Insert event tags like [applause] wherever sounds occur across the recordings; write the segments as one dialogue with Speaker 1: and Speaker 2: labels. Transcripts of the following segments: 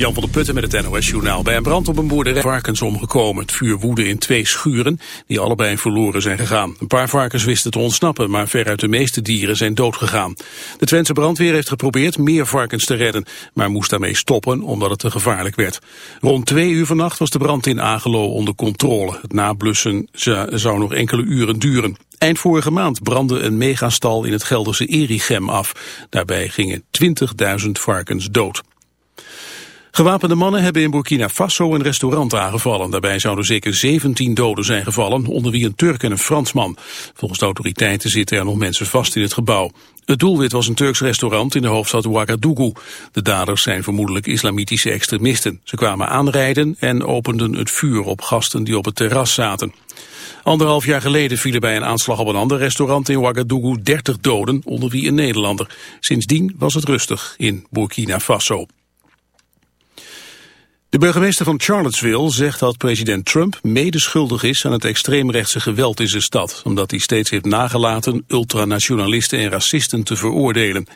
Speaker 1: Jan van der Putten met het NOS-journaal. Bij een brand op een boerderij varkens omgekomen. Het vuur woedde in twee schuren die allebei verloren zijn gegaan. Een paar varkens wisten te ontsnappen, maar veruit de meeste dieren zijn doodgegaan. De Twentse brandweer heeft geprobeerd meer varkens te redden, maar moest daarmee stoppen omdat het te gevaarlijk werd. Rond twee uur vannacht was de brand in Agelo onder controle. Het nablussen zou nog enkele uren duren. Eind vorige maand brandde een megastal in het Gelderse Erichem af. Daarbij gingen 20.000 varkens dood. Gewapende mannen hebben in Burkina Faso een restaurant aangevallen. Daarbij zouden zeker 17 doden zijn gevallen, onder wie een Turk en een Fransman. Volgens de autoriteiten zitten er nog mensen vast in het gebouw. Het doelwit was een Turks restaurant in de hoofdstad Ouagadougou. De daders zijn vermoedelijk islamitische extremisten. Ze kwamen aanrijden en openden het vuur op gasten die op het terras zaten. Anderhalf jaar geleden vielen bij een aanslag op een ander restaurant in Ouagadougou 30 doden, onder wie een Nederlander. Sindsdien was het rustig in Burkina Faso. De burgemeester van Charlottesville zegt dat president Trump medeschuldig is aan het extreemrechtse geweld in zijn stad, omdat hij steeds heeft nagelaten ultranationalisten en racisten te veroordelen.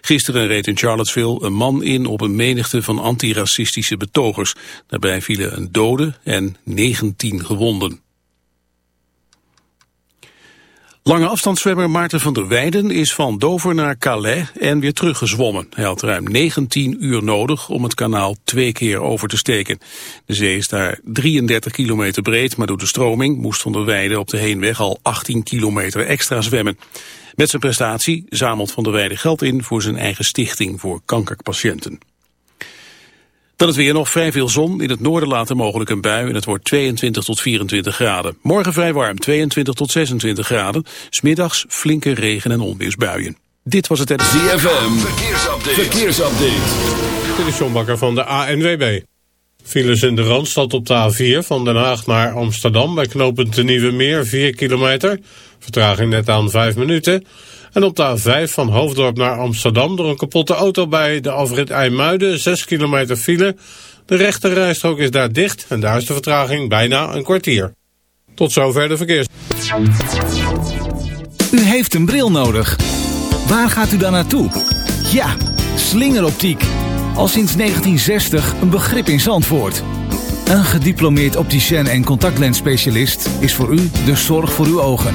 Speaker 1: Gisteren reed in Charlottesville een man in op een menigte van antiracistische betogers. Daarbij vielen een dode en 19 gewonden. Lange afstandszwemmer Maarten van der Weijden is van Dover naar Calais en weer teruggezwommen. Hij had ruim 19 uur nodig om het kanaal twee keer over te steken. De zee is daar 33 kilometer breed, maar door de stroming moest van der Weijden op de heenweg al 18 kilometer extra zwemmen. Met zijn prestatie zamelt van der Weijden geld in voor zijn eigen stichting voor kankerpatiënten. Dan het weer nog vrij veel zon. In het noorden later mogelijk een bui en het wordt 22 tot 24 graden. Morgen vrij warm, 22 tot 26 graden. Smiddags flinke regen- en onweersbuien. Dit was het...
Speaker 2: ZFM, verkeersupdate. verkeersupdate.
Speaker 3: Dit is John Bakker van de ANWB. Files in de Randstad op de A4 van Den Haag naar Amsterdam... bij knooppunt de Nieuwe Meer, 4 kilometer. Vertraging net aan 5 minuten... En op de A5 van Hoofddorp naar Amsterdam door een kapotte auto bij de afrit IJmuiden, 6 kilometer file. De rechte rijstrook is daar dicht en daar is de vertraging bijna een kwartier. Tot zover de verkeers.
Speaker 4: U heeft een bril nodig. Waar gaat u dan naartoe? Ja, slingeroptiek. Al sinds 1960 een begrip in Zandvoort. Een gediplomeerd opticien en contactlensspecialist is voor u de zorg voor uw ogen.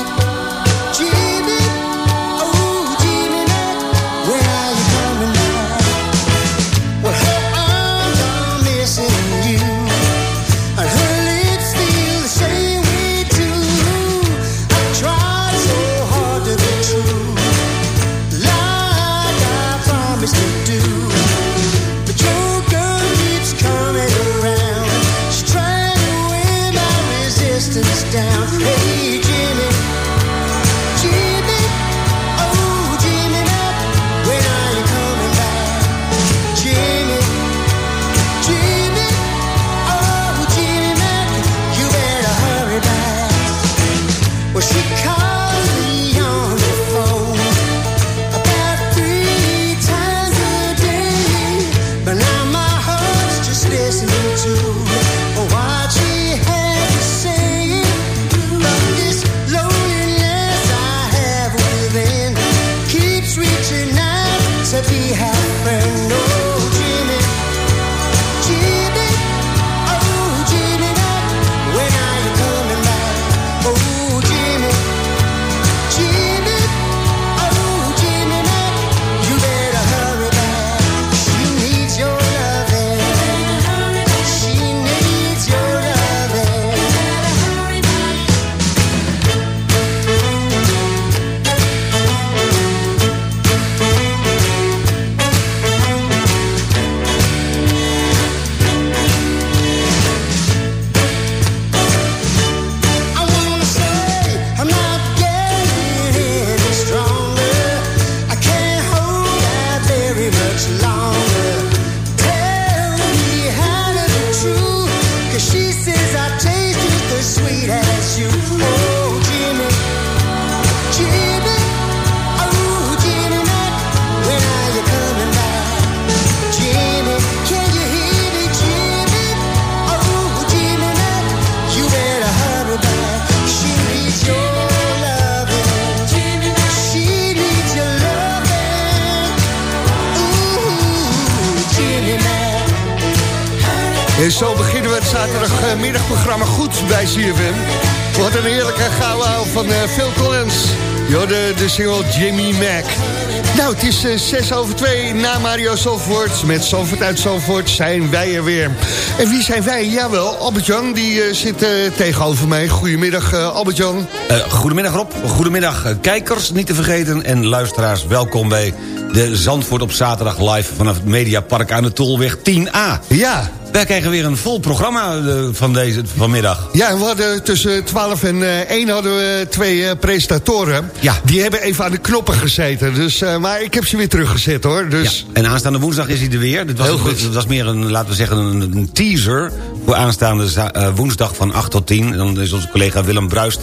Speaker 5: Uh, eh, 6 over 2 na Mario Zandvoort. Met Zandvoort uit Zandvoort zijn wij er weer. En wie zijn wij? Jawel, Albert-Jan, die uh, zit tegenover mij. Goedemiddag, Albert-Jan.
Speaker 6: goedemiddag Rob, goedemiddag kijkers, niet te vergeten. En luisteraars, welkom bij de Zandvoort op zaterdag live... vanaf het Mediapark aan de Tolweg 10A.
Speaker 5: Ja,
Speaker 6: wij krijgen weer een vol programma eh, van deze vanmiddag.
Speaker 5: Ja, we hadden tussen 12 en 1 eh, hadden we twee uh, presentatoren.
Speaker 6: Ja.
Speaker 5: Die hebben even aan de knoppen gezeten. Dus, maar ik heb ze weer teruggezet hoor. Dus...
Speaker 6: Ja. En aanstaande woensdag is hij er weer. Dit was, Heel goed. Dit was meer een, laten we zeggen, een, een teaser... voor aanstaande woensdag van 8 tot 10. En dan is onze collega Willem Bruist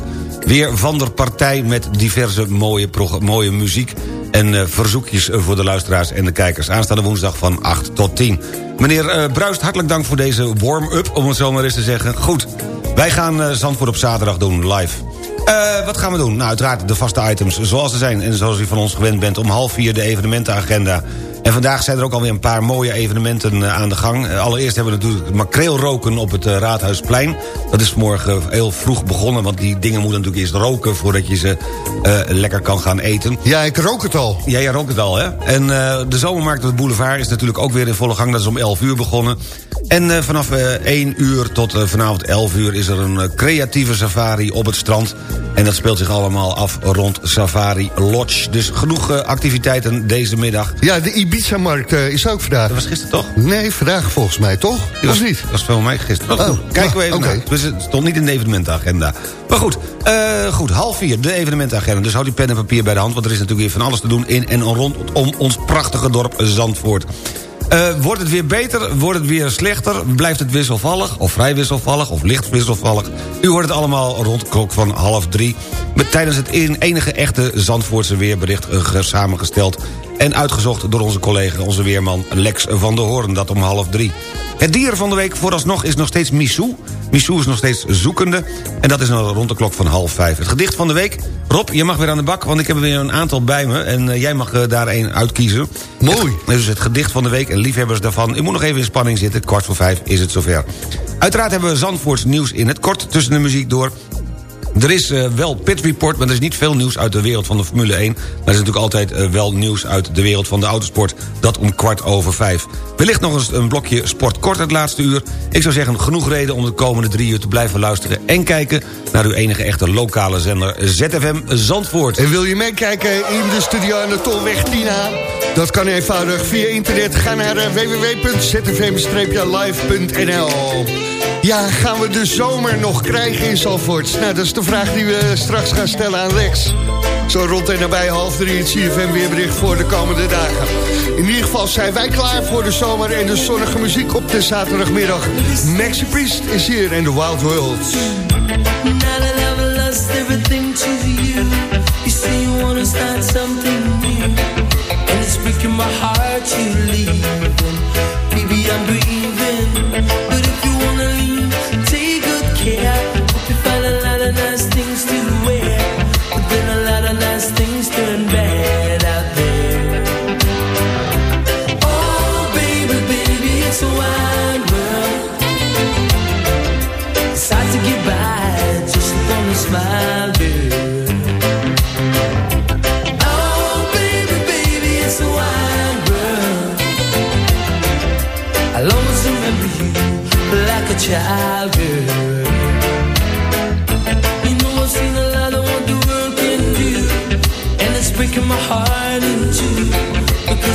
Speaker 6: weer van de partij... met diverse mooie, mooie muziek en verzoekjes voor de luisteraars en de kijkers. Aanstaande woensdag van 8 tot 10. Meneer uh, Bruist, hartelijk dank voor deze warm-up, om het zo maar eens te zeggen. Goed, wij gaan Zandvoort op zaterdag doen, live. Wat gaan we doen? Nou, uiteraard de vaste items zoals ze zijn. En zoals u van ons gewend bent, om half vier de evenementenagenda. En vandaag zijn er ook alweer een paar mooie evenementen uh, aan de gang. Uh, allereerst hebben we natuurlijk makreelroken op het Raadhuisplein. Dat is morgen heel vroeg begonnen, want die dingen moeten natuurlijk eerst roken... voordat je ze lekker kan gaan eten.
Speaker 5: Ja, ik rook het al.
Speaker 6: Ja, jij rookt het al, hè? En de zomermarkt op de boulevard is natuurlijk ook weer in volle gang. Dat is om 11 uur begonnen. En uh, vanaf uh, 1 uur tot vanavond 11 uur is er een creatieve safari op het strand. En dat speelt zich allemaal af rond Safari Lodge. Dus genoeg activiteiten deze middag.
Speaker 5: Ja, de Ibiza-markt is ook vandaag.
Speaker 6: Dat was gisteren toch?
Speaker 5: Nee, vandaag volgens mij, toch?
Speaker 6: Die was, niet? Dat was veel mij gisteren. Oh, Kijken we even okay. Dus het stond niet in de evenementenagenda. Maar goed, goed, half vier, de evenementenagenda. Dus houd die pen en papier bij de hand, want er is natuurlijk weer van alles te doen... in en rondom ons prachtige dorp Zandvoort. Uh, wordt het weer beter? Wordt het weer slechter? Blijft het wisselvallig? Of vrij wisselvallig? Of licht wisselvallig? U hoort het allemaal rond de klok van half drie... Met, tijdens het enige echte Zandvoortse weerbericht uh, samengesteld... en uitgezocht door onze collega, onze weerman Lex van der Hoorn. Dat om half drie. Het dier van de week vooralsnog is nog steeds Missou. Missou is nog steeds zoekende. En dat is nog rond de klok van half vijf. Het gedicht van de week. Rob, je mag weer aan de bak, want ik heb er weer een aantal bij me. En uh, jij mag uh, daar een uitkiezen.
Speaker 5: Mooi.
Speaker 6: Het, dus het gedicht van de week en liefhebbers daarvan. Ik moet nog even in spanning zitten. Kwart voor vijf is het zover. Uiteraard hebben we Zandvoorts nieuws in het kort tussen de muziek door. Er is uh, wel pit report, maar er is niet veel nieuws uit de wereld van de Formule 1. Maar er is natuurlijk altijd uh, wel nieuws uit de wereld van de autosport. Dat om kwart over vijf. Wellicht nog eens een blokje sport kort het laatste uur. Ik zou zeggen, genoeg reden om de komende drie uur te blijven luisteren... en kijken naar uw enige echte lokale zender ZFM Zandvoort.
Speaker 5: En wil je meekijken in de studio aan de Tolweg Tina? Dat kan eenvoudig via internet. Ga naar uh, www.zfm-live.nl Ja, gaan we de zomer nog krijgen in Zandvoort? Nou, dat is de vraag die we straks gaan stellen aan Lex. Zo rond en nabij half drie het CFM weerbericht voor de komende dagen. In ieder geval zijn wij klaar voor de zomer en de zonnige muziek op de zaterdagmiddag. Maxi Priest is hier in The Wild World. breaking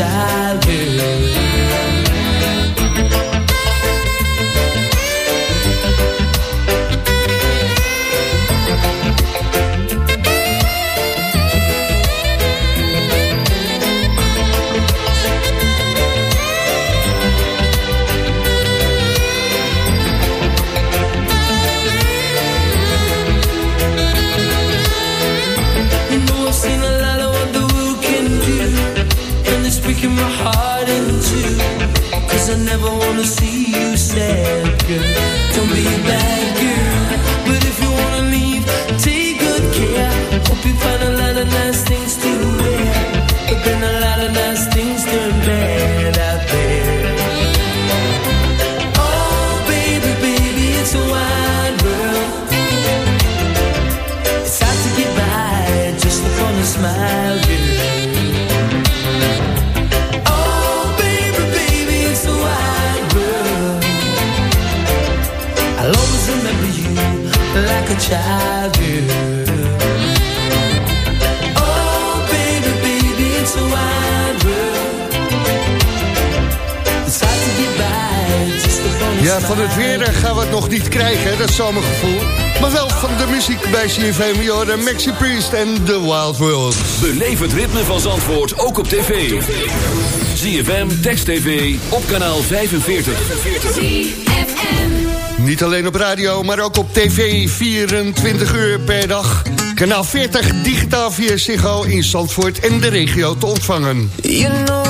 Speaker 7: Like
Speaker 5: CFM, de Maxi Priest en The Wild World.
Speaker 2: Beleef het ritme van Zandvoort ook op tv. ZFM, Text TV, op kanaal 45.
Speaker 5: Niet alleen op radio, maar ook op tv 24 uur per dag. Kanaal 40 digitaal via Ziggo in Zandvoort en de regio te ontvangen.
Speaker 7: You know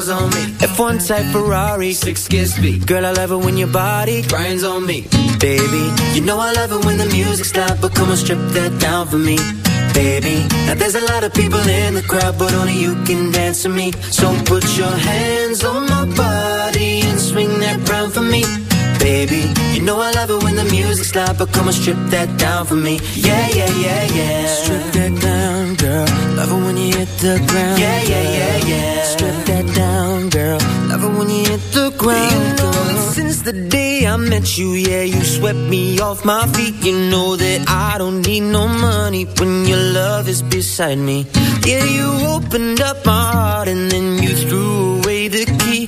Speaker 7: on me. F1 type Ferrari, six kiss me. Girl, I love it when your body grinds on me. Baby, you know I love it when the music loud, but come on, strip that down for me. Baby, now there's a lot of people in the crowd, but only you can dance with me. So put your hands on my body and swing that round for me. Baby, you know I love it when the music's loud, but come on, strip that down for me. Yeah, yeah, yeah, yeah. Strip that down, girl. Love it when you hit the ground. Yeah, yeah, yeah, yeah. Strip that down, girl. Love it when you hit the ground. You know that since the day I met you, yeah, you swept me off my feet. You know that I don't need no money when your love is beside me. Yeah, you opened up my heart and then you threw away the key.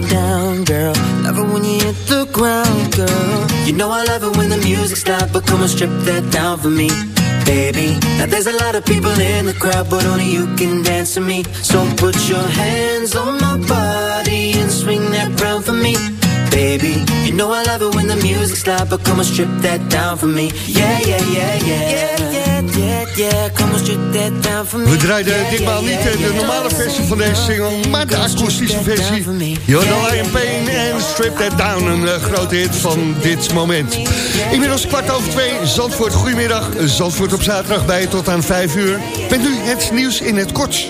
Speaker 7: girl. Love it when you hit the ground, girl. You know I love it when the music loud, but come on, strip that down for me. Baby, now there's a lot of people in the crowd, but only you can dance with me. So put your hands on my body and swing that round for me. baby. You know I love it when the music loud, but come on, strip that down for me. Yeah, yeah, yeah, yeah. Yeah,
Speaker 5: We draaiden ditmaal niet de normale versie van deze single, maar de akoestische versie. You're Lion Pain en Strip That Down, een uh, grote hit van dit moment. Inmiddels kwart over twee, Zandvoort, goedemiddag. Zandvoort op zaterdag bij tot aan vijf uur. Met nu het nieuws in het kort.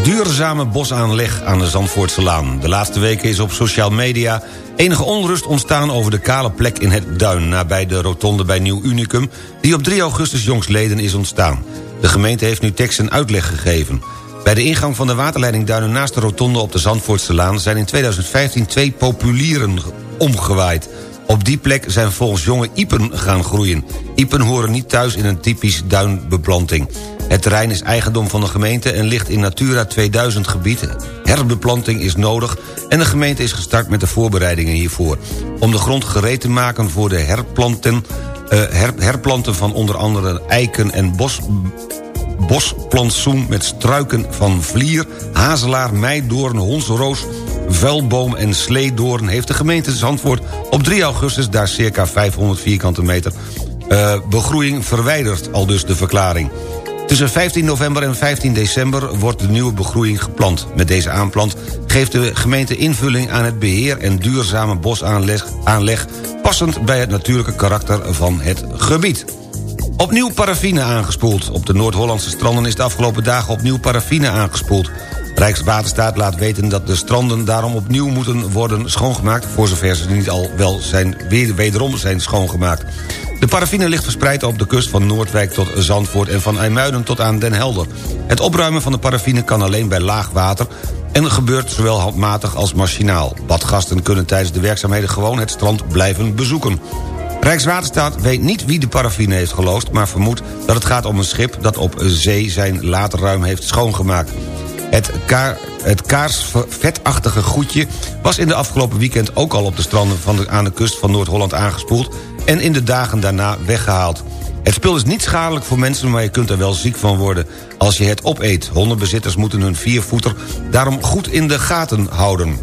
Speaker 6: Duurzame bosaanleg aan de Zandvoortse Laan. De laatste weken is op social media enige onrust ontstaan over de kale plek in het Duin... nabij de rotonde bij Nieuw Unicum... die op 3 augustus jongstleden is ontstaan. De gemeente heeft nu tekst en uitleg gegeven. Bij de ingang van de waterleiding Duinen naast de rotonde op de Zandvoortse Laan... zijn in 2015 twee populieren omgewaaid. Op die plek zijn volgens jonge iepen gaan groeien. Iepen horen niet thuis in een typisch duinbeplanting. Het terrein is eigendom van de gemeente en ligt in Natura 2000 gebied. Herbeplanting is nodig en de gemeente is gestart met de voorbereidingen hiervoor. Om de grond gereed te maken voor de herplanten, her, herplanten van onder andere eiken en bos, bosplantsoen... met struiken van vlier, hazelaar, meidoorn, hondsroos, vuilboom en sleedoorn... heeft de gemeente Zandvoort op 3 augustus daar circa 500 vierkante meter... Uh, begroeiing verwijderd, al dus de verklaring. Tussen 15 november en 15 december wordt de nieuwe begroeiing geplant. Met deze aanplant geeft de gemeente invulling aan het beheer... en duurzame bosaanleg aanleg, passend bij het natuurlijke karakter van het gebied. Opnieuw paraffine aangespoeld. Op de Noord-Hollandse stranden is de afgelopen dagen opnieuw paraffine aangespoeld. Rijkswaterstaat laat weten dat de stranden daarom opnieuw moeten worden schoongemaakt... voor zover ze niet al wel zijn, wederom zijn schoongemaakt. De paraffine ligt verspreid op de kust van Noordwijk tot Zandvoort... en van IJmuiden tot aan Den Helder. Het opruimen van de paraffine kan alleen bij laag water... en gebeurt zowel handmatig als machinaal. Badgasten kunnen tijdens de werkzaamheden gewoon het strand blijven bezoeken. Rijkswaterstaat weet niet wie de paraffine heeft geloosd... maar vermoedt dat het gaat om een schip dat op zee zijn laterruim heeft schoongemaakt. Het, het kaarsvetachtige goedje was in de afgelopen weekend ook al op de stranden van aan de kust van Noord-Holland aangespoeld en in de dagen daarna weggehaald. Het spul is niet schadelijk voor mensen, maar je kunt er wel ziek van worden als je het opeet. Hondenbezitters moeten hun viervoeter daarom goed in de gaten houden.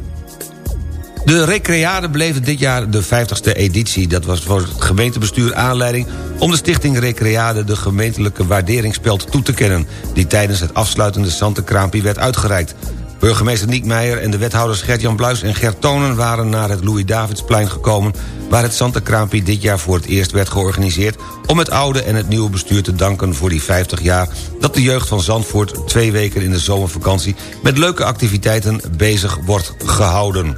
Speaker 6: De Recreade bleef dit jaar de 50ste editie. Dat was voor het gemeentebestuur aanleiding om de stichting Recreade... de gemeentelijke waarderingspeld toe te kennen... die tijdens het afsluitende Santekraampie werd uitgereikt. Burgemeester Niek Meijer en de wethouders Gert-Jan Bluis en Gert Tonen... waren naar het Louis-Davidsplein gekomen... waar het Santekraampie dit jaar voor het eerst werd georganiseerd... om het oude en het nieuwe bestuur te danken voor die 50 jaar... dat de jeugd van Zandvoort twee weken in de zomervakantie... met leuke activiteiten bezig wordt gehouden.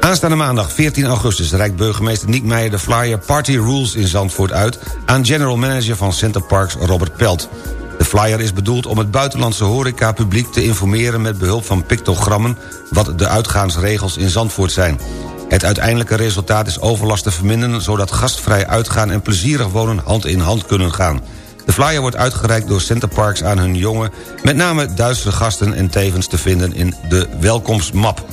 Speaker 6: Aanstaande maandag 14 augustus reikt burgemeester Niek Meijer de flyer Party Rules in Zandvoort uit... aan general manager van Center Parks Robert Pelt. De flyer is bedoeld om het buitenlandse horeca-publiek te informeren... met behulp van pictogrammen wat de uitgaansregels in Zandvoort zijn. Het uiteindelijke resultaat is overlast te verminderen... zodat gastvrij uitgaan en plezierig wonen hand in hand kunnen gaan. De flyer wordt uitgereikt door Centerparks aan hun jonge... met name Duitse gasten en tevens te vinden in de welkomstmap.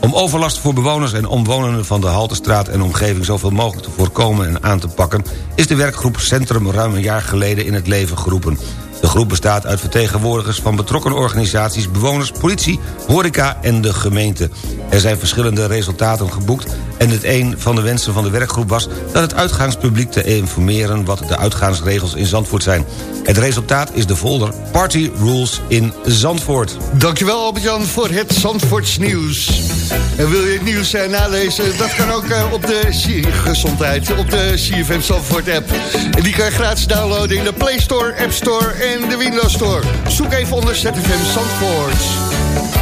Speaker 6: Om overlast voor bewoners en omwonenden van de Haltestraat en omgeving zoveel mogelijk te voorkomen en aan te pakken... is de werkgroep Centrum ruim een jaar geleden in het leven geroepen. De groep bestaat uit vertegenwoordigers van betrokken organisaties... bewoners, politie, horeca en de gemeente. Er zijn verschillende resultaten geboekt... en het een van de wensen van de werkgroep was... dat het uitgaanspubliek te informeren... wat de uitgaansregels in Zandvoort zijn. Het resultaat is de folder Party Rules in Zandvoort.
Speaker 5: Dankjewel Albert-Jan voor het Zandvoorts nieuws. En wil je het nieuws uh, nalezen? Dat kan ook uh, op de gezondheid, op de CFM Zandvoort app. En die kan je gratis downloaden in de Play Store, App Store de Windows Store. Zoek even onder ZFM Zandvoort.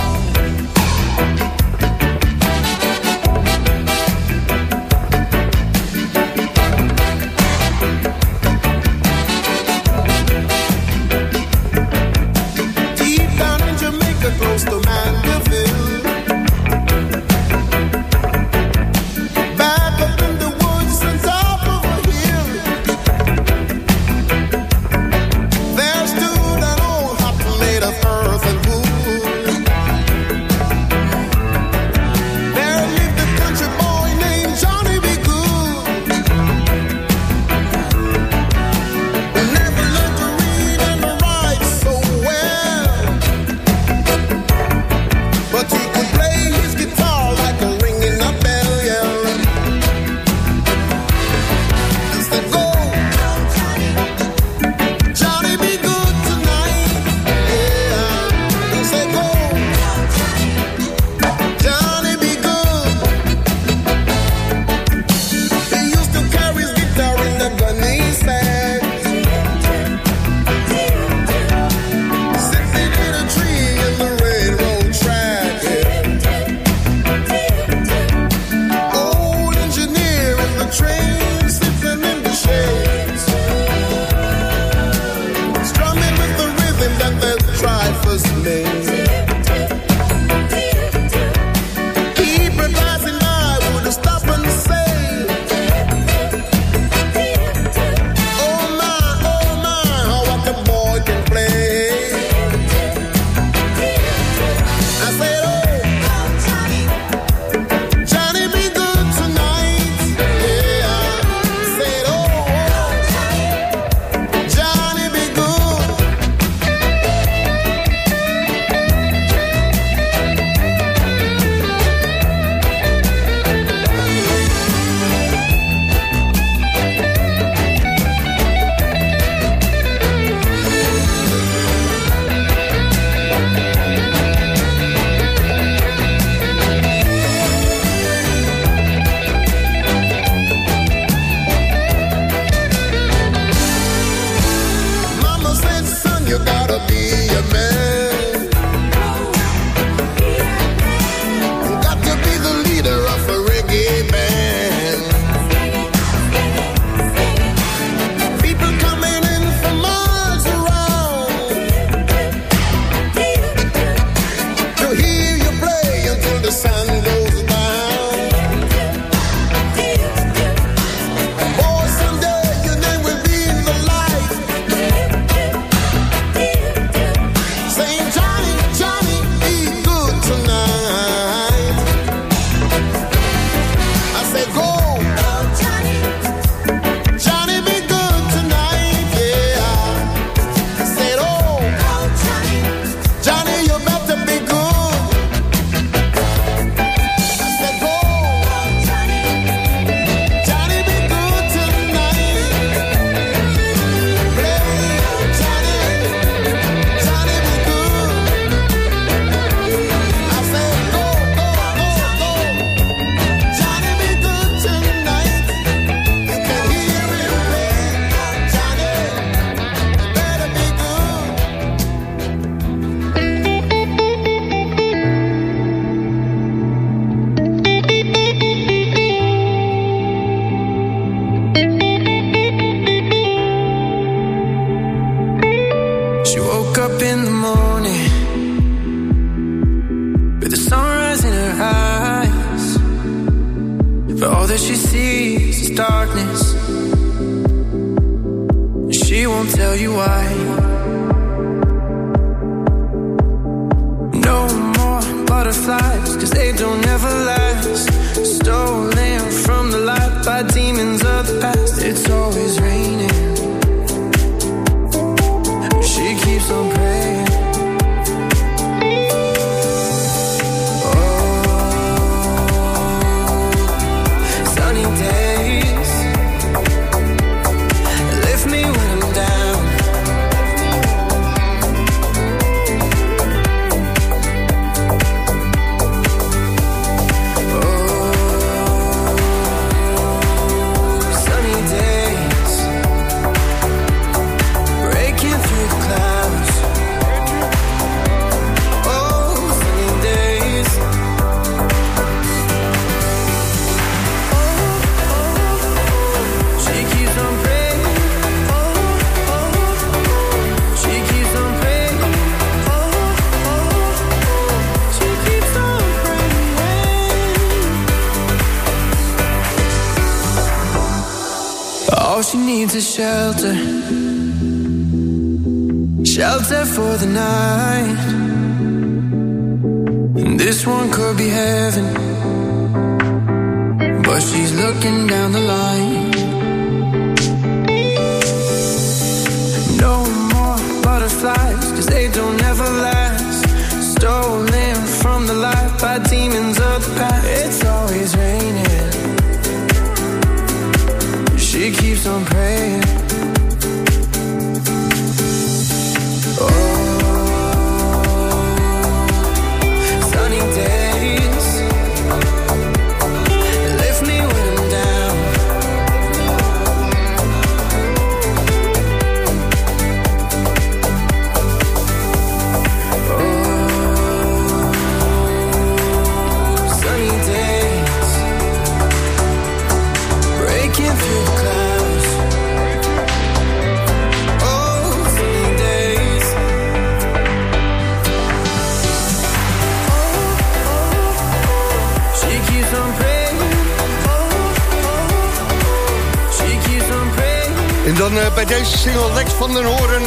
Speaker 5: Dan bij deze single Lex van den Hoorn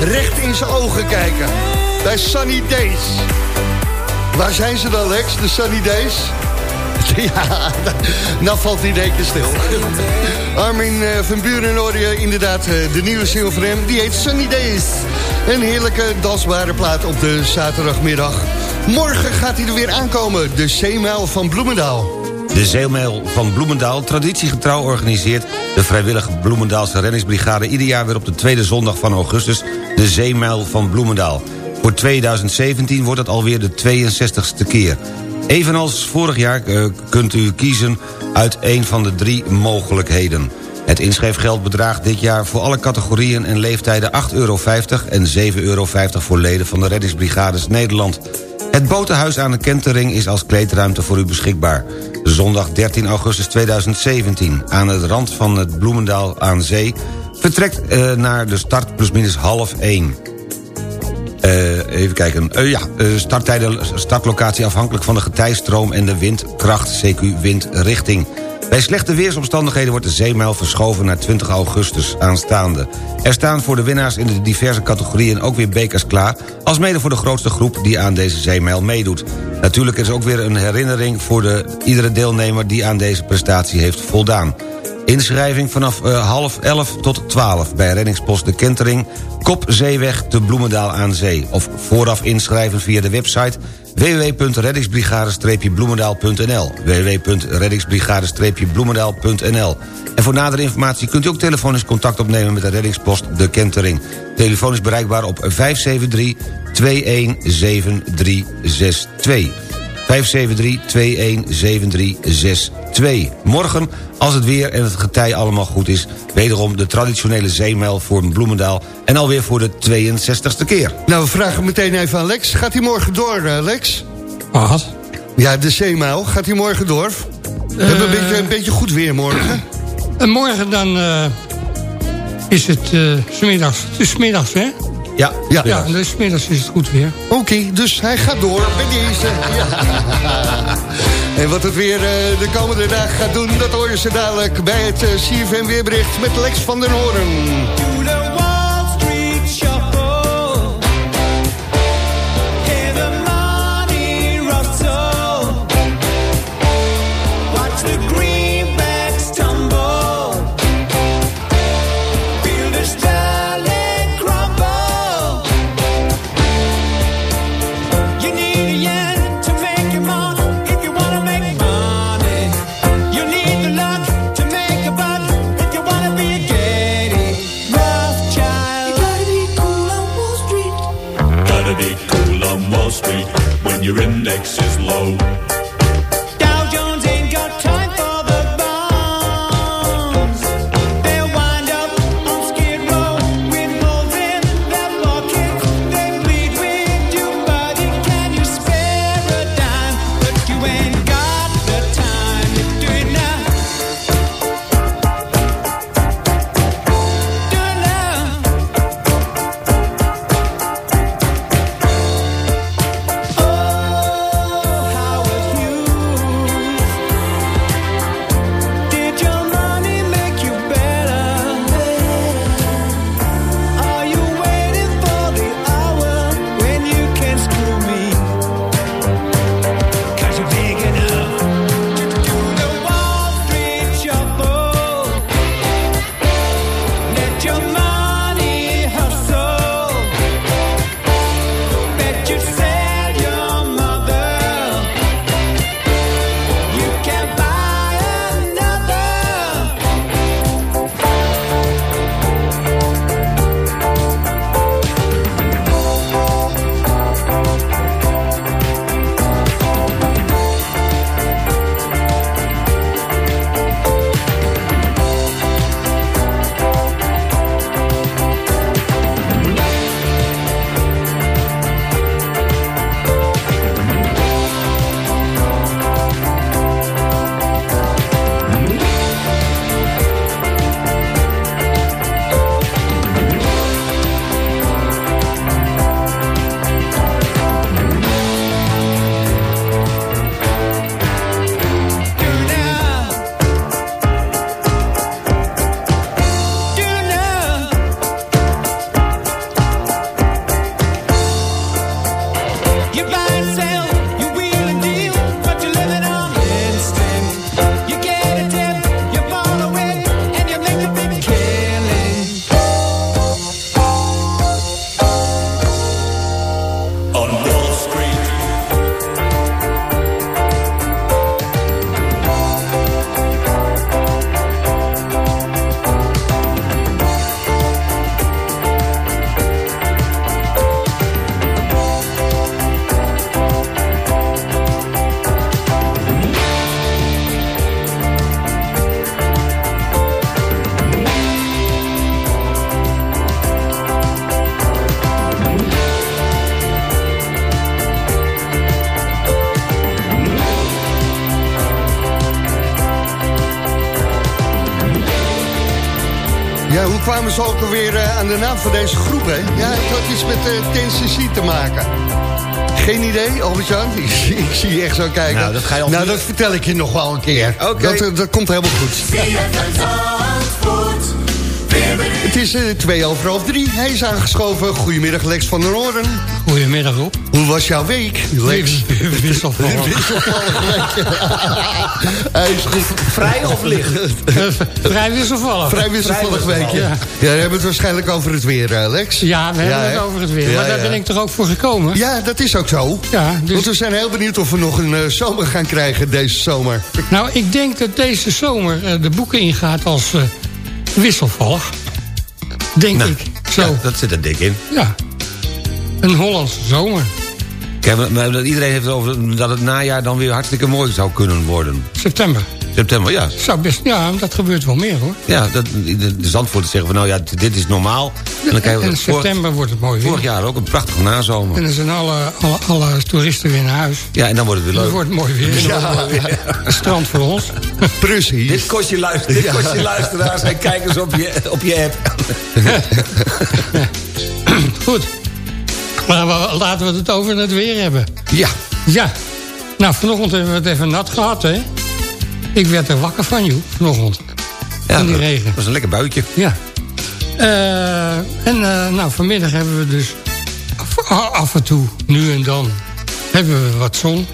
Speaker 5: recht in zijn ogen kijken. Bij Sunny Days. Waar zijn ze dan, Lex, de Sunny Days? [laughs] Ja, nou valt in keer stil. [laughs] Armin uh, van Buren hoor je inderdaad de nieuwe single van hem. Die heet Sunny Days. Een heerlijke dansbare plaat op de zaterdagmiddag. Morgen gaat hij er weer aankomen, de Zeemijl van Bloemendaal.
Speaker 6: De Zeemijl van Bloemendaal, traditiegetrouw organiseert... de vrijwillige Bloemendaalse reddingsbrigade... ieder jaar weer op de tweede zondag van augustus... de Zeemijl van Bloemendaal. Voor 2017 wordt het alweer de 62ste keer. Evenals vorig jaar uh, kunt u kiezen uit een van de drie mogelijkheden. Het inschrijfgeld bedraagt dit jaar voor alle categorieën en leeftijden 8,50 euro... en 7,50 euro voor leden van de Reddingsbrigades Nederland. Het botenhuis aan de Kentering is als kleedruimte voor u beschikbaar. Zondag 13 augustus 2017, aan de rand van het Bloemendaal aan Zee... vertrekt uh, naar de start plusminus half 1. Uh, even kijken. Uh, ja, starttijden, startlocatie afhankelijk van de getijstroom en de windkracht, CQ windrichting. Bij slechte weersomstandigheden wordt de zeemijl verschoven naar 20 augustus aanstaande. Er staan voor de winnaars in de diverse categorieën ook weer bekers klaar... als mede voor de grootste groep die aan deze zeemijl meedoet. Natuurlijk is ook weer een herinnering voor de, iedere deelnemer... die aan deze prestatie heeft voldaan. Inschrijving vanaf uh, half 11 tot 12 bij reddingspost De Kentering... Kop Zeeweg te Bloemendaal aan Zee. Of vooraf inschrijven via de website www.reddingsbrigade-bloemendaal.nl www.reddingsbrigade-bloemendaal.nl En voor nadere informatie kunt u ook telefonisch contact opnemen met de reddingspost De Kentering. Telefoon is bereikbaar op 573 217362. 573-217362. Morgen, als het weer en het getij allemaal goed is... wederom de traditionele zeemijl voor Bloemendaal... en alweer voor de 62ste keer.
Speaker 5: Nou, we vragen meteen even aan Lex. Gaat hij morgen door, uh, Lex?
Speaker 8: Wat?
Speaker 5: Ja, de zeemijl. Gaat hij morgen door? We hebben een beetje, een beetje goed weer morgen.
Speaker 8: En morgen dan uh, is het uh, smiddags. Het is smiddags, hè?
Speaker 6: Ja,
Speaker 8: ja. ja dus middags is het goed weer.
Speaker 5: Oké, okay, dus hij gaat door bij deze. Ja. [laughs] En wat het weer uh, de komende dagen gaat doen... dat hoor je ze dadelijk bij het uh, CFM weerbericht met Lex van den Hoorn. Ze ook alweer uh, aan de naam van deze groep, hè? Ja, het had iets met uh, Tennessee te maken. Geen idee, Albert-Jan? [laughs] Ik, ik, zie je echt zo kijken.
Speaker 6: Nou, dat, ga je
Speaker 5: nou, dat vertel ik je nog wel een keer.
Speaker 6: Oké.
Speaker 5: Dat, dat komt helemaal goed. Het is uh, twee over half drie. Hij is aangeschoven. Goedemiddag, Lex van der Oren.
Speaker 8: Goedemiddag, Rob.
Speaker 5: Hoe was jouw week, Lex?
Speaker 8: Wisselvallig. [laughs]
Speaker 5: Wisselvallig. [laughs] Hij is goed.
Speaker 6: Vrij of licht? [laughs]
Speaker 8: Vrij wisselvallig.
Speaker 5: Vrij wisselvallig week, ja. ja. we hebben het waarschijnlijk over het weer, uh, Lex.
Speaker 8: Ja, we hebben
Speaker 5: Ja,
Speaker 8: het over het weer.
Speaker 5: Ja,
Speaker 8: maar daar
Speaker 5: ja.
Speaker 8: ben ik toch ook voor gekomen?
Speaker 5: Ja, dat is ook zo.
Speaker 8: Ja, dus...
Speaker 5: Want we zijn heel benieuwd of we nog een eh, zomer gaan krijgen deze zomer.
Speaker 8: Nou, ik denk dat deze zomer eh, de boeken ingaat als eh, wisselvallig. Denk
Speaker 6: Nou,
Speaker 8: ik. Zo,
Speaker 6: Ja,
Speaker 8: ja.
Speaker 6: dat zit er dik in.
Speaker 8: Een Hollandse zomer.
Speaker 6: Kijk, maar- maar iedereen heeft het over dat het najaar dan weer hartstikke mooi zou kunnen worden.
Speaker 8: September.
Speaker 6: September, ja.
Speaker 8: Zou best, ja, dat gebeurt wel meer hoor.
Speaker 6: Ja, dat, de, de Zandvoorters zeggen van nou ja, dit is normaal. En dan krijgen we
Speaker 8: in
Speaker 6: vorig,
Speaker 8: september wordt het mooi weer.
Speaker 6: vorig jaar ook een prachtige nazomer.
Speaker 8: En dan zijn alle, alle, alle toeristen weer naar huis.
Speaker 6: Ja, en dan wordt het weer
Speaker 8: Dan
Speaker 6: leuk.
Speaker 8: wordt het mooi weer.
Speaker 5: Ja,
Speaker 8: Een strand voor ons. [laughs]
Speaker 5: precies.
Speaker 6: Dit kost je, luister, dit kost je luisteraars en kijkers op je, op je app. [laughs]
Speaker 8: Goed. Maar we- laten we het over het weer hebben.
Speaker 6: Ja,
Speaker 8: Ja. Nou, vanochtend hebben we het even nat gehad, hè. Ik werd er wakker van, joh, vanochtend.
Speaker 6: ja
Speaker 8: Van die regen.
Speaker 6: Dat is een lekker buitje.
Speaker 8: Ja. Eh, en eh, nou, vanmiddag hebben we dus af, af en toe, nu en dan, hebben we wat zon.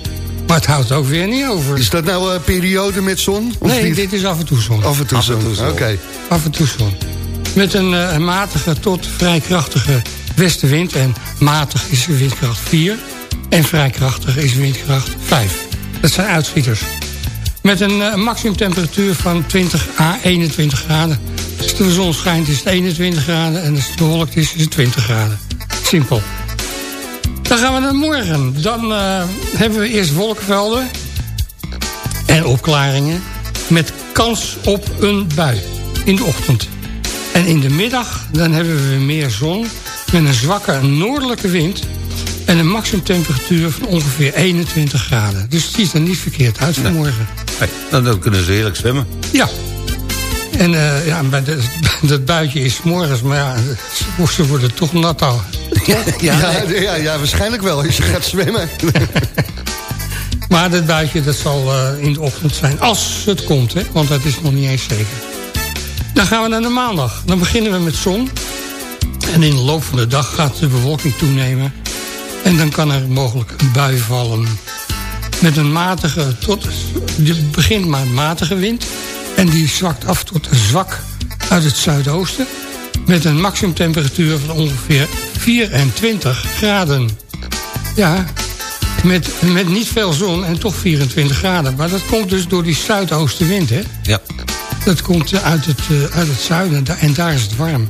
Speaker 8: Maar het houdt ook weer niet over.
Speaker 5: Is dat nou een periode met zon? Of
Speaker 8: nee,
Speaker 5: niet?
Speaker 8: dit is af en toe zon.
Speaker 5: Af en toe
Speaker 6: Af en
Speaker 5: zon.
Speaker 6: toe zon.
Speaker 5: Oké.
Speaker 8: Af en toe zon. Met een, eh, een matige tot vrij krachtige westenwind. En matig is windkracht 4. En vrij krachtig is windkracht 5. Dat zijn uitschieters. Met een eh, maximumtemperatuur van 20 à 21 graden. Als de zon schijnt is het 21 graden. En als het bewolkt is, is het 20 graden. Simpel. Dan gaan we naar morgen. Dan eh, hebben we eerst wolkenvelden. En opklaringen. Met kans op een bui. In de ochtend. En in de middag dan hebben we meer zon. Met een zwakke noordelijke wind. En een maximumtemperatuur van ongeveer 21 graden. Dus het ziet er niet verkeerd uit vanmorgen.
Speaker 6: Nou, dan kunnen ze heerlijk zwemmen.
Speaker 8: Ja. En eh, ja, de, [laughs] dat buitje is morgens, maar ja, ze- [laughs] ze worden toch nat al.
Speaker 5: Ja, ja, ja, ja, waarschijnlijk wel als je gaat zwemmen. [laughs]
Speaker 8: Maar dat buitje dat zal eh, in de ochtend zijn, als het komt, hè, want dat is nog niet eens zeker. Dan gaan we naar de maandag. Dan beginnen we met zon. En in de loop van de dag gaat de bewolking toenemen. En dan kan er mogelijk een bui vallen. Met een matige tot... Het begint maar een matige wind. En die zwakt af tot zwak uit het zuidoosten. Met een maximumtemperatuur van ongeveer 24 graden. Ja, met, met niet veel zon en toch 24 graden. Maar dat komt dus door die zuidoostenwind, hè?
Speaker 6: Ja.
Speaker 8: Dat komt eh, uit het, eh, uit het zuiden en daar is het warm.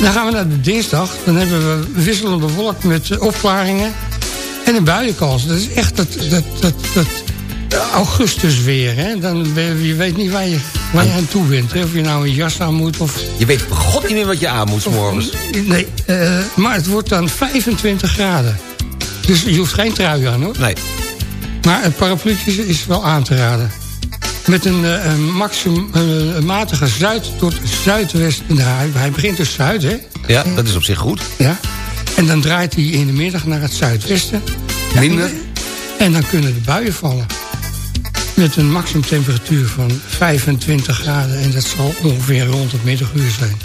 Speaker 8: Dan gaan we naar de dinsdag. Dan hebben we wisselende wolk met eh, opklaringen en een buienkans. Dat is echt dat, dat, dat, dat augustus weer. Hè? Dan, je weet niet waar je, waar je aan toe bent. Hè? Of je nou een jas aan moet of...
Speaker 6: Je weet god niet meer wat je aan moet morgens.
Speaker 8: Nee, maar het wordt dan 25 graden. Dus je hoeft geen trui aan hoor.
Speaker 6: Nee.
Speaker 8: Maar een parapluutje is wel aan te raden. Met een, eh, een maximum, eh, een matige zuid tot zuidwest. Nou, hij, hij begint dus zuid, hè?
Speaker 6: Ja, dat is op zich goed.
Speaker 8: Ja. En dan draait hij in de middag naar het zuidwesten.
Speaker 5: Minder?
Speaker 8: En dan kunnen de buien vallen. Met een maximumtemperatuur van 25 graden. En dat zal ongeveer rond het middaguur zijn.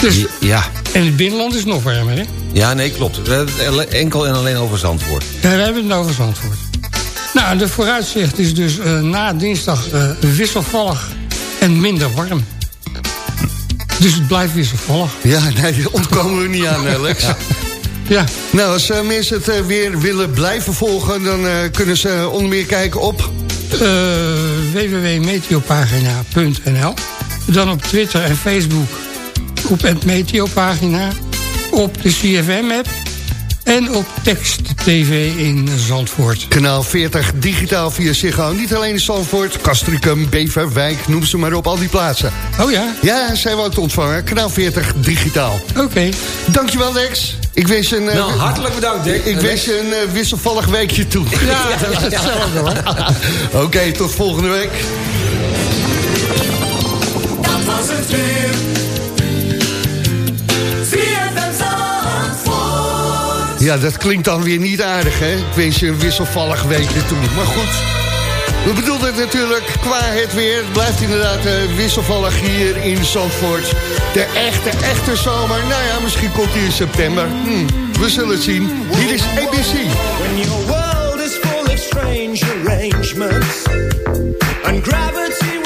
Speaker 8: Dus,
Speaker 6: Ja.
Speaker 8: en het binnenland is nog warmer, hè?
Speaker 6: Ja, nee, klopt. We hebben het enkel en alleen over Zandvoort.
Speaker 8: Ja, we hebben het over Zandvoort. Nou, de vooruitzicht is dus eh, na dinsdag eh, wisselvallig en minder warm. Dus het blijft wisselvallig.
Speaker 5: Ja, nee, daar ontkomen we niet aan, [laughs] eh, Lex.
Speaker 8: Ja,
Speaker 5: Nou, als eh, mensen het weer willen blijven volgen... dan kunnen ze onder meer kijken op...
Speaker 8: www.meteopagina.nl Dan op Twitter en Facebook op het Meteopagina. Op de CFM-app. En op Tekst TV in Zandvoort.
Speaker 5: Kanaal 40 digitaal via Ziggo. Niet alleen in Zandvoort, Castricum, Beverwijk, noem ze maar op, al die plaatsen.
Speaker 8: Oh ja,
Speaker 5: Ja, zijn we ook te ontvangen. Kanaal 40 digitaal.
Speaker 8: oké.
Speaker 5: Dankjewel, Lex. Ik wens je een, eh,
Speaker 6: Nou, hartelijk bedankt, Dick.
Speaker 5: ik wens je een eh, wisselvallig weekje toe.
Speaker 8: Ja, [laughs] dat is hetzelfde hoor.
Speaker 5: Oké, tot volgende week.
Speaker 9: Dat was het weer.
Speaker 5: Ja, dat klinkt dan weer niet aardig, hè? Ik wens je een wisselvallig weekje toe. Maar goed, we bedoelen het natuurlijk qua het weer. Het blijft inderdaad eh, wisselvallig hier in Zandvoort. De echte, echte zomer. Nou ja, misschien komt die in september. Hm, we zullen het zien. Hier is ABC.
Speaker 10: When your world is full of strange arrangements. And gravity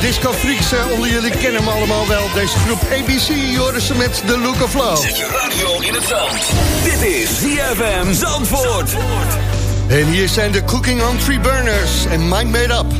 Speaker 5: Disco Freaks onder jullie kennen hem allemaal wel. Deze groep ABC, horen ze met The Look of Love.
Speaker 2: Radio in het. Dit is ZFM Zandvoort.
Speaker 5: En hier zijn de Cooking on Three Burners en Mind Made
Speaker 7: Up.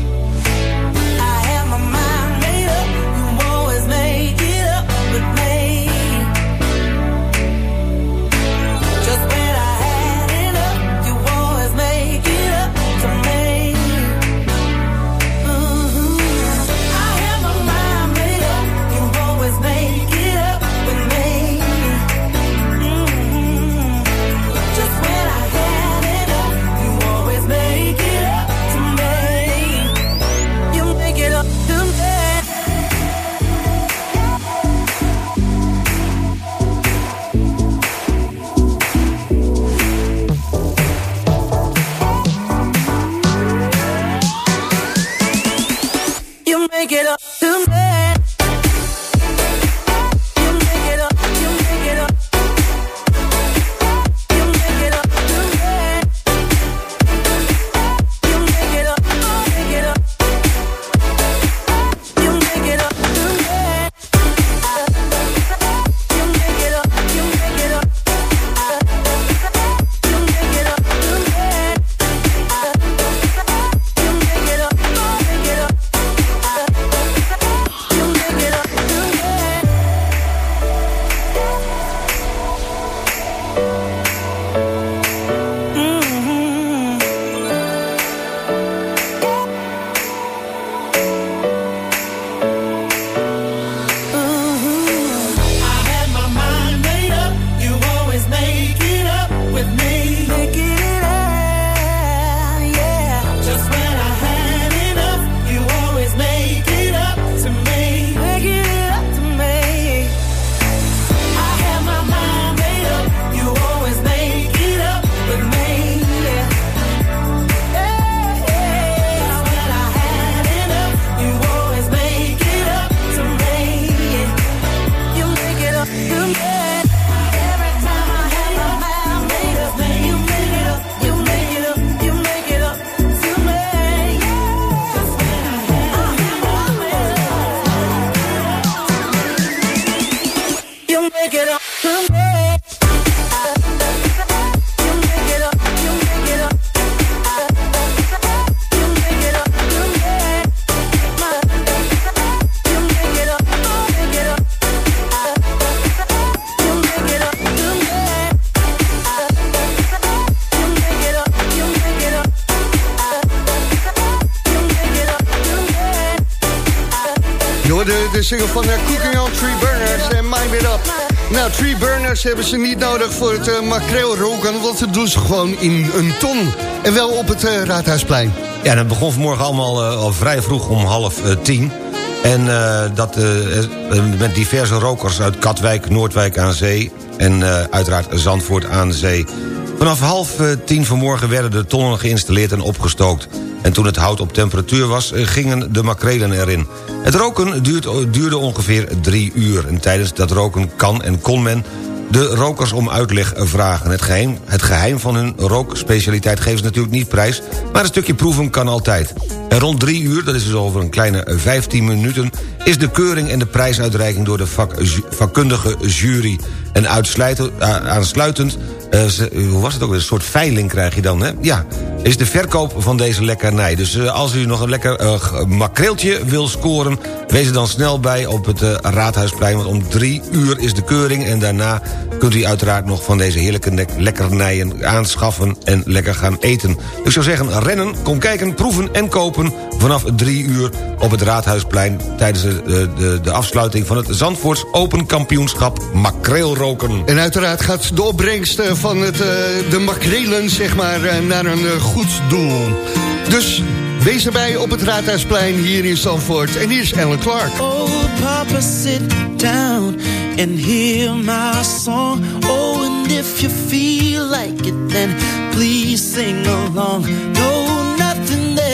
Speaker 5: Single van uh, Cooking on Tree Burners en Mind It Up. Nou, Tree Burners hebben ze niet nodig voor het uh, makreel roken, want dat doen ze gewoon in een ton. En wel op het uh, Raadhuisplein.
Speaker 6: Ja, dat begon vanmorgen allemaal al vrij vroeg om half tien. En dat met diverse rokers uit Katwijk, Noordwijk aan Zee... en uiteraard Zandvoort aan Zee. Vanaf half tien vanmorgen werden de tonnen geïnstalleerd en opgestookt. En toen het hout op temperatuur was, gingen de makrelen erin. Het roken duurde ongeveer drie uur. En tijdens dat roken kan en kon men de rokers om uitleg vragen. Het geheim, het geheim van hun rookspecialiteit geven ze natuurlijk niet prijs... maar een stukje proeven kan altijd. En rond drie uur, dat is dus over een kleine 15 minuten... is de keuring en de prijsuitreiking door de vak, vakkundige jury. En aansluitend uh, hoe was het ook? Een soort veiling krijg je dan, hè? Ja, is de verkoop van deze lekkernij. Dus uh, als u nog een lekker uh, makreeltje wil scoren... wees er dan snel bij op het Raadhuisplein... want om drie uur is de keuring... en daarna kunt u uiteraard nog van deze heerlijke lekkernijen aanschaffen... en lekker gaan eten. Ik zou zeggen, rennen, kom kijken, proeven en kopen... vanaf drie uur op het Raadhuisplein... tijdens de, de, de afsluiting van het Zandvoorts Open Kampioenschap Makreelroken.
Speaker 5: En uiteraard gaat de opbrengst van het, uh, de makrelen zeg maar, uh, naar een uh, goed doel. Dus wees erbij op het Raadhuisplein hier in Zandvoort. En hier is Ellen Clark.
Speaker 7: Oh, papa, sit down and hear my song. Oh, and if you feel like it, then please sing along. No,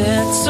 Speaker 7: set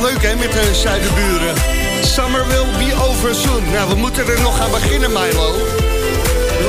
Speaker 5: leuk hè, met de zuidenburen. Summer will be over soon. Nou, we moeten er nog aan beginnen, Milo.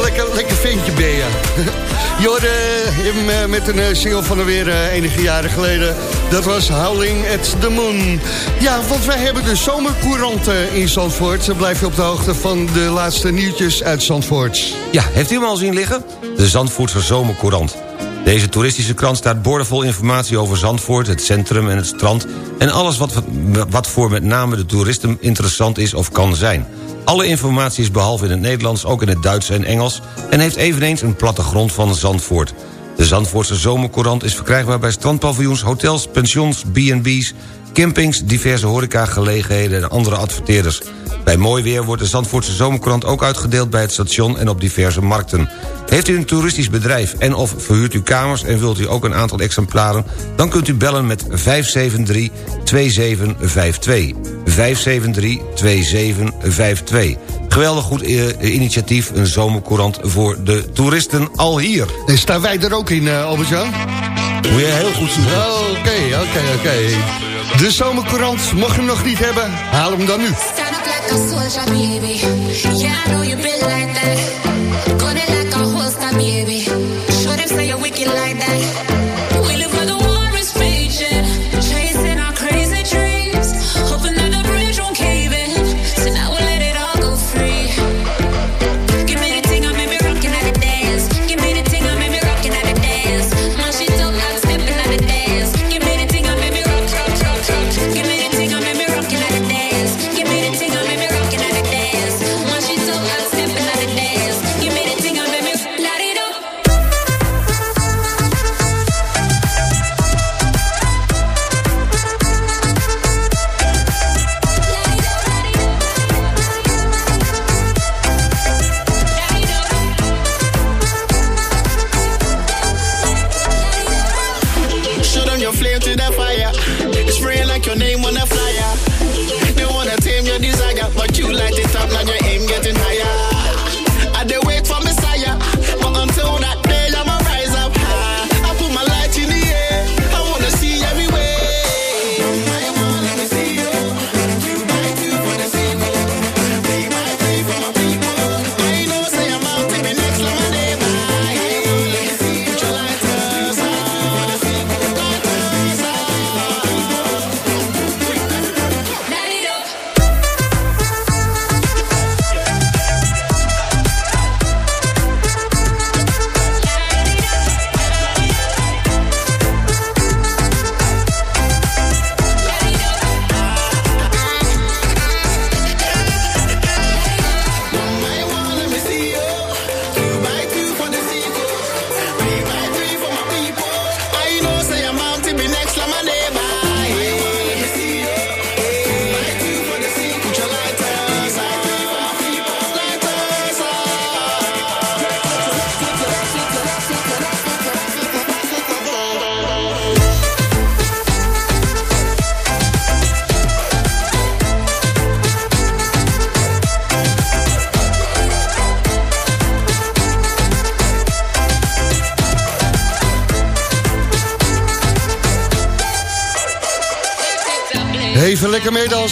Speaker 5: Lekker, lekker ventje ben je. [laughs] Hoorde hem eh, met een eh, single van alweer eh, enige jaren geleden. Dat was Howling at the Moon. Ja, want wij hebben de zomercourant eh, in Zandvoort. Dan blijf je op de hoogte van de laatste nieuwtjes uit Zandvoort.
Speaker 6: Ja, heeft u hem al zien liggen? De Zandvoortse Zomercourant. Deze toeristische krant staat boordevol informatie over Zandvoort... het centrum en het strand... en alles wat, wat voor met name de toeristen interessant is of kan zijn. Alle informatie is behalve in het Nederlands ook in het Duits en Engels... en heeft eveneens een plattegrond van Zandvoort. De Zandvoortse Zomercourant is verkrijgbaar bij strandpaviljoens... hotels, pensions, B&B's, campings, diverse horecagelegenheden en andere adverteerders. Bij mooi weer wordt de Zandvoortse Zomerkrant ook uitgedeeld bij het station en op diverse markten. Heeft u een toeristisch bedrijf en of verhuurt u kamers en wilt u ook een aantal exemplaren... dan kunt u bellen met 573-2752. 573-2752. Geweldig goed eh, initiatief, een zomercourant voor de toeristen al hier.
Speaker 5: En staan wij er ook in, eh Albert-Jan?
Speaker 6: Moet je heel goed zien.
Speaker 5: Oké, oké, oké. De zomercourant, mocht je hem nog niet hebben, haal hem dan nu.
Speaker 11: like that. Got like a holster, baby. Show them you're wicked like that.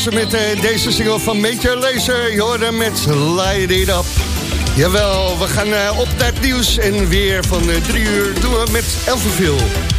Speaker 12: Met uh, deze single van Major Lazer. Hoorde met Light It Up. Jawel, we gaan uh, op naar het nieuws en weer van 3 uh, uur doen we met Elverville.